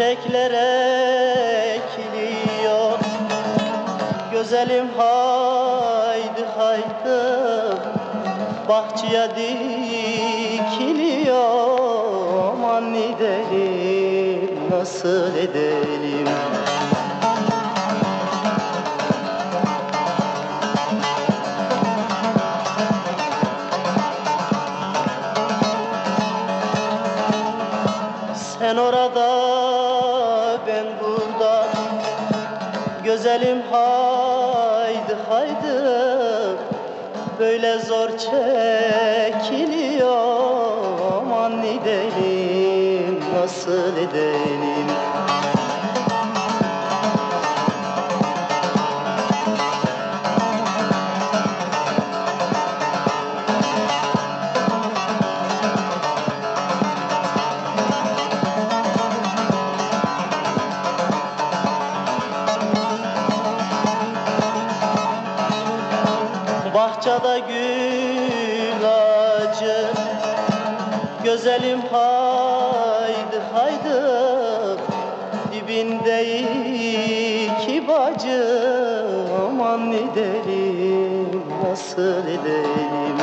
Çiçekler ekiliyor. Güzelim haydi haydi Bahçeye dikiliyor. Aman edelim nasıl edelim? Sen orada ben burada Güzelim haydi haydi. Böyle zor çekiliyor. Aman edelim nasıl edelim Bahçede gül ağacı Güzelim haydi haydi. Dibinde iki bacı Aman edelim nasıl edelim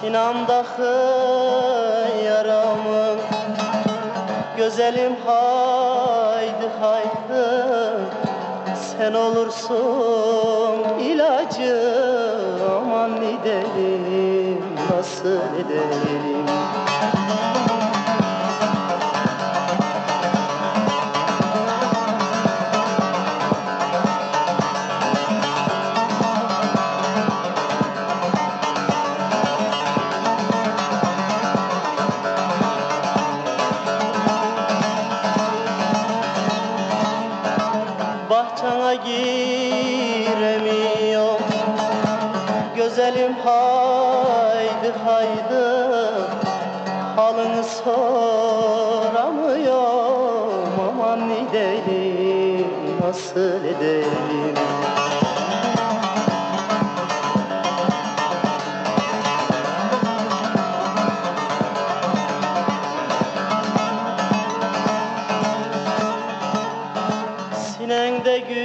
Sinamdaki yaramı Güzelim haydi haydi. Sen olursun ilacı Aman edelim nasıl edelim Bahçana giremiyorum Güzelim haydi haydi. Halını soramıyorum. Aman edelim nasıl edelim Sinende güller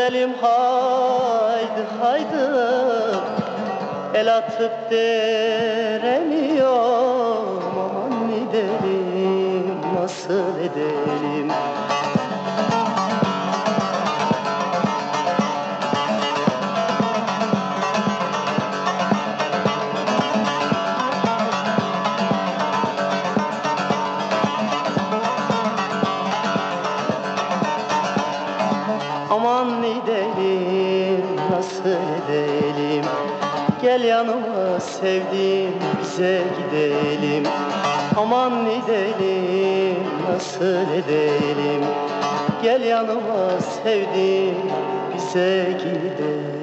Güzelim haydi haydi. El atıp deremiyorum Aman edelim nasıl edelim Aman edelim nasıl edelim? Gel yanıma sevdiğim bize gidelim. Aman edelim nasıl edelim? Gel yanıma sevdiğim bize gidelim